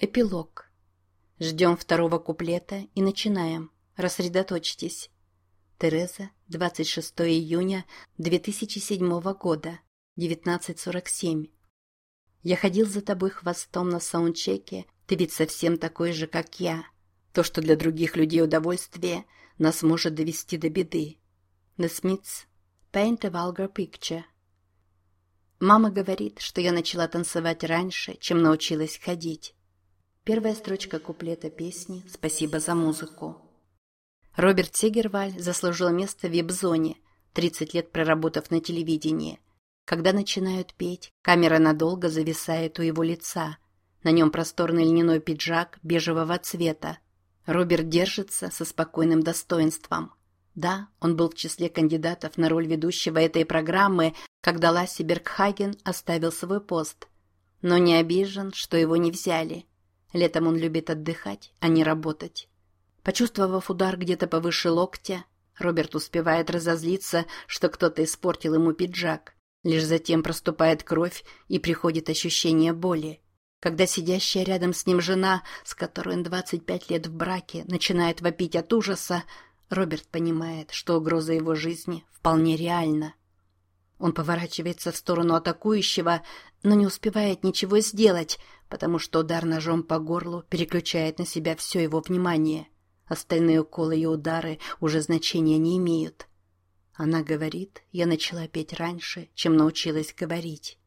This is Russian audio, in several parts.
Эпилог. Ждем второго куплета и начинаем. Рассредоточьтесь. Тереза, 26 июня 2007 года, 19.47. Я ходил за тобой хвостом на саундчеке, ты ведь совсем такой же, как я. То, что для других людей удовольствие, нас может довести до беды. The Smiths. Paint a vulgar picture. Мама говорит, что я начала танцевать раньше, чем научилась ходить. Первая строчка куплета песни «Спасибо за музыку». Роберт Тигерваль заслужил место в веб-зоне, 30 лет проработав на телевидении. Когда начинают петь, камера надолго зависает у его лица. На нем просторный льняной пиджак бежевого цвета. Роберт держится со спокойным достоинством. Да, он был в числе кандидатов на роль ведущего этой программы, когда Ласси Бергхаген оставил свой пост. Но не обижен, что его не взяли. Летом он любит отдыхать, а не работать. Почувствовав удар где-то повыше локтя, Роберт успевает разозлиться, что кто-то испортил ему пиджак. Лишь затем проступает кровь и приходит ощущение боли. Когда сидящая рядом с ним жена, с которой он 25 лет в браке, начинает вопить от ужаса, Роберт понимает, что угроза его жизни вполне реальна. Он поворачивается в сторону атакующего, но не успевает ничего сделать, потому что удар ножом по горлу переключает на себя все его внимание. Остальные уколы и удары уже значения не имеют. Она говорит, я начала петь раньше, чем научилась говорить.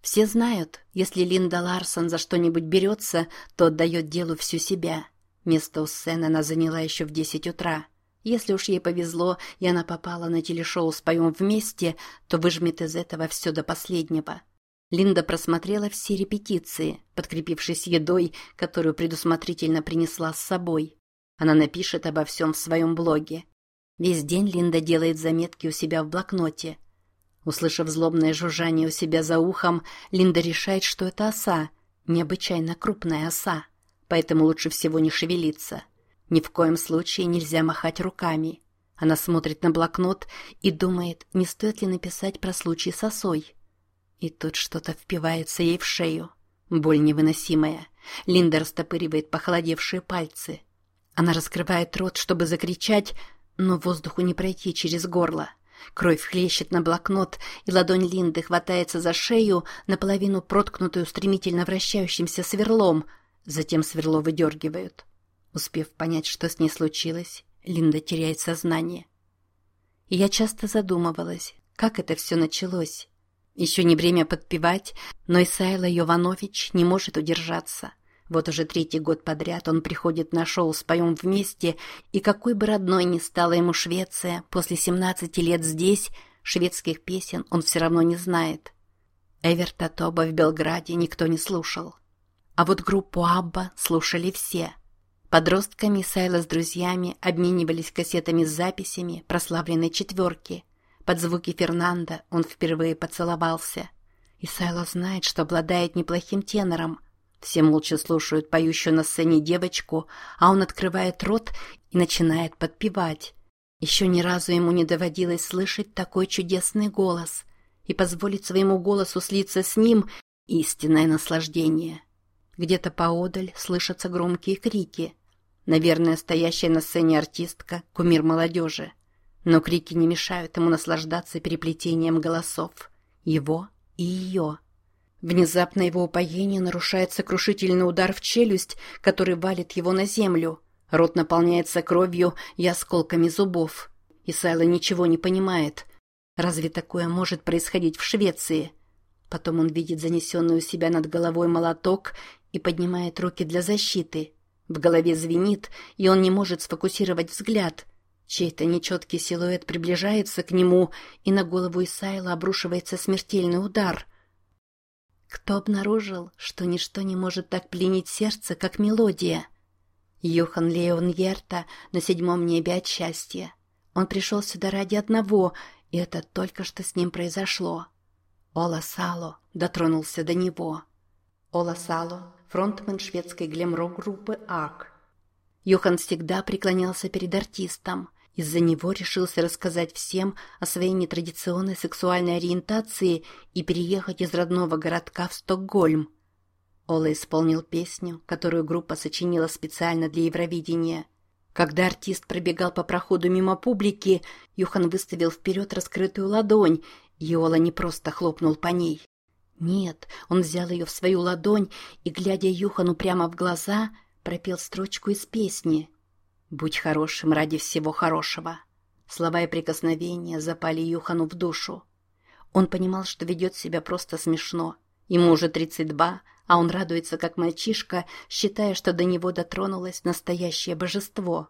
Все знают, если Линда Ларсон за что-нибудь берется, то отдает делу всю себя. Место у сцены она заняла еще в десять утра. Если уж ей повезло, и она попала на телешоу «Споем вместе», то выжмет из этого все до последнего. Линда просмотрела все репетиции, подкрепившись едой, которую предусмотрительно принесла с собой. Она напишет обо всем в своем блоге. Весь день Линда делает заметки у себя в блокноте. Услышав злобное жужжание у себя за ухом, Линда решает, что это оса, необычайно крупная оса, поэтому лучше всего не шевелиться. Ни в коем случае нельзя махать руками. Она смотрит на блокнот и думает, не стоит ли написать про случай с осой. И тут что-то впивается ей в шею. Боль невыносимая. Линда растопыривает похолодевшие пальцы. Она раскрывает рот, чтобы закричать, но воздуху не пройти через горло. Кровь хлещет на блокнот, и ладонь Линды хватается за шею, наполовину проткнутую стремительно вращающимся сверлом. Затем сверло выдергивают. Успев понять, что с ней случилось, Линда теряет сознание. И я часто задумывалась, как это все началось. Еще не время подпевать, но Исайло Йованович не может удержаться. Вот уже третий год подряд он приходит на шоу «Споем вместе», и какой бы родной ни стала ему Швеция, после 17 лет здесь, шведских песен он все равно не знает. Эверта Тоба в Белграде никто не слушал. А вот группу Абба слушали все. Подростками Сайла с друзьями обменивались кассетами с записями прославленной четверки – под звуки Фернанда он впервые поцеловался. И Сайло знает, что обладает неплохим тенором. Все молча слушают поющую на сцене девочку, а он открывает рот и начинает подпевать. Еще ни разу ему не доводилось слышать такой чудесный голос и позволить своему голосу слиться с ним – истинное наслаждение. Где-то поодаль слышатся громкие крики. Наверное, стоящая на сцене артистка – кумир молодежи. Но крики не мешают ему наслаждаться переплетением голосов. Его и ее. Внезапно его упоение нарушает сокрушительный удар в челюсть, который валит его на землю. Рот наполняется кровью и осколками зубов. И Сайла ничего не понимает. Разве такое может происходить в Швеции? Потом он видит занесенный у себя над головой молоток и поднимает руки для защиты. В голове звенит, и он не может сфокусировать взгляд – Чей-то нечеткий силуэт приближается к нему, и на голову Исайла обрушивается смертельный удар. Кто обнаружил, что ничто не может так пленить сердце, как мелодия? Юхан Леон Ерта на седьмом небе от счастья. Он пришел сюда ради одного, и это только что с ним произошло. Ола Сало дотронулся до него. Ола Сало – фронтмен шведской глэм-рок-группы «Арк». Юхан всегда преклонялся перед артистом – из-за него решился рассказать всем о своей нетрадиционной сексуальной ориентации и переехать из родного городка в Стокгольм. Ола исполнил песню, которую группа сочинила специально для Евровидения. Когда артист пробегал по проходу мимо публики, Юхан выставил вперед раскрытую ладонь, и Ола не просто хлопнул по ней. Нет, он взял ее в свою ладонь и, глядя Юхану прямо в глаза, пропел строчку из песни «Будь хорошим ради всего хорошего». Слова и прикосновения запали Юхану в душу. Он понимал, что ведет себя просто смешно. Ему уже тридцать два, а он радуется, как мальчишка, считая, что до него дотронулось настоящее божество.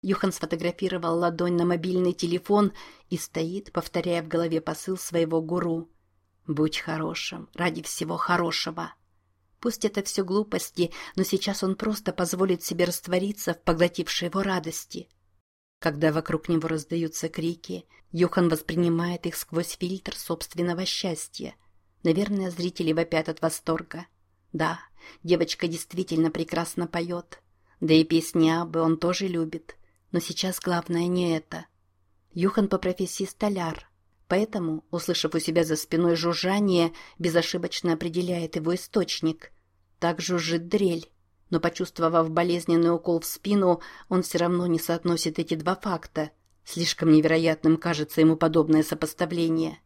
Юхан сфотографировал ладонь на мобильный телефон и стоит, повторяя в голове посыл своего гуру. «Будь хорошим, ради всего хорошего». Пусть это все глупости, но сейчас он просто позволит себе раствориться в поглотившей его радости. Когда вокруг него раздаются крики, Юхан воспринимает их сквозь фильтр собственного счастья. Наверное, зрители вопят от восторга. Да, девочка действительно прекрасно поет. Да и песни Абы он тоже любит. Но сейчас главное не это. Юхан по профессии столяр. Поэтому, услышав у себя за спиной жужжание, безошибочно определяет его источник. Так жужжит дрель. Но, почувствовав болезненный укол в спину, он все равно не соотносит эти два факта. Слишком невероятным кажется ему подобное сопоставление.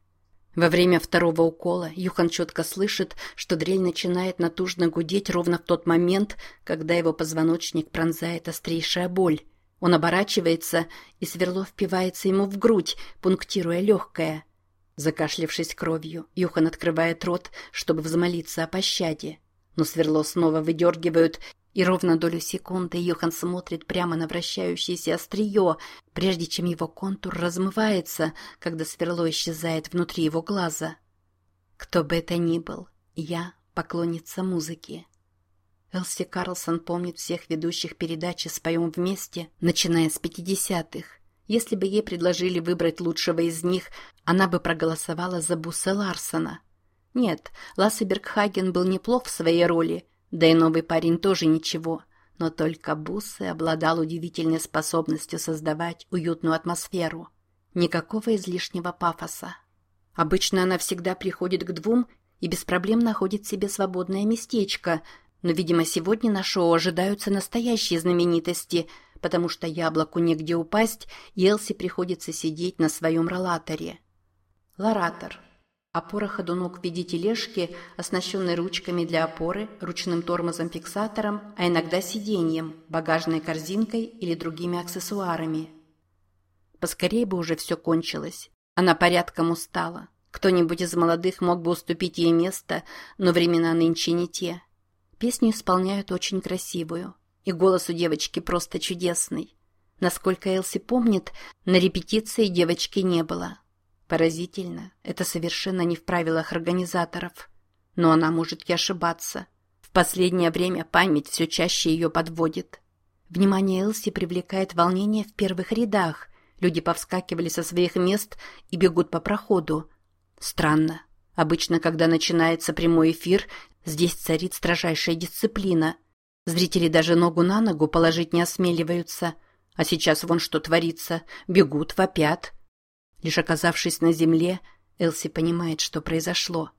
Во время второго укола Юхан четко слышит, что дрель начинает натужно гудеть ровно в тот момент, когда его позвоночник пронзает острейшая боль. Он оборачивается, и сверло впивается ему в грудь, пунктируя легкое. Закашлявшись кровью, Юхан открывает рот, чтобы взмолиться о пощаде. Но сверло снова выдергивают, и ровно долю секунды Йохан смотрит прямо на вращающееся острие, прежде чем его контур размывается, когда сверло исчезает внутри его глаза. Кто бы это ни был, я поклонница музыки. Элси Карлсон помнит всех ведущих передачи «Споем вместе», начиная с 50-х. Если бы ей предложили выбрать лучшего из них, она бы проголосовала за Буса Ларсона. Нет, Лассе Бергхаген был неплох в своей роли – да и новый парень тоже ничего, но только Буссе обладал удивительной способностью создавать уютную атмосферу. Никакого излишнего пафоса. Обычно она всегда приходит к двум и без проблем находит себе свободное местечко, но, видимо, сегодня на шоу ожидаются настоящие знаменитости, потому что яблоку негде упасть, и Элси приходится сидеть на своем ролаторе. Лоратор – Опора ходунок в виде тележки, оснащенной ручками для опоры, ручным тормозом-фиксатором, а иногда сиденьем, багажной корзинкой или другими аксессуарами. Поскорее бы уже все кончилось. Она порядком устала. Кто-нибудь из молодых мог бы уступить ей место, но времена нынче не те. Песню исполняют очень красивую, и голос у девочки просто чудесный. Насколько Элси помнит, на репетиции девочки не было. Поразительно, это совершенно не в правилах организаторов. Но она может и ошибаться. В последнее время память все чаще ее подводит. Внимание Элси привлекает волнение в первых рядах. Люди повскакивали со своих мест и бегут по проходу. Странно. Обычно, когда начинается прямой эфир, здесь царит строжайшая дисциплина. Зрители даже ногу на ногу положить не осмеливаются. А сейчас вон что творится. Бегут, вопят. Лишь оказавшись на земле, Элси понимает, что произошло.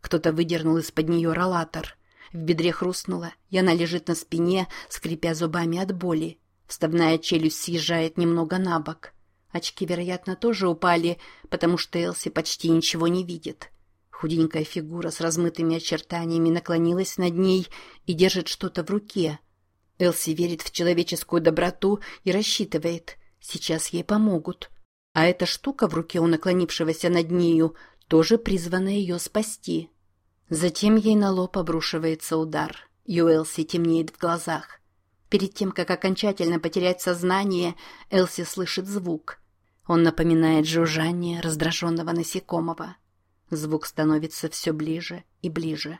Кто-то выдернул из-под нее ролатор. В бедре хрустнуло, и она лежит на спине, скрипя зубами от боли. Вставная челюсть съезжает немного на бок. Очки, вероятно, тоже упали, потому что Элси почти ничего не видит. Худенькая фигура с размытыми очертаниями наклонилась над ней и держит что-то в руке. Элси верит в человеческую доброту и рассчитывает. Сейчас ей помогут. А эта штука в руке у наклонившегося над нею тоже призвана ее спасти. Затем ей на лоб обрушивается удар. Юэлси темнеет в глазах. Перед тем, как окончательно потерять сознание, Элси слышит звук. Он напоминает жужжание раздраженного насекомого. Звук становится все ближе и ближе.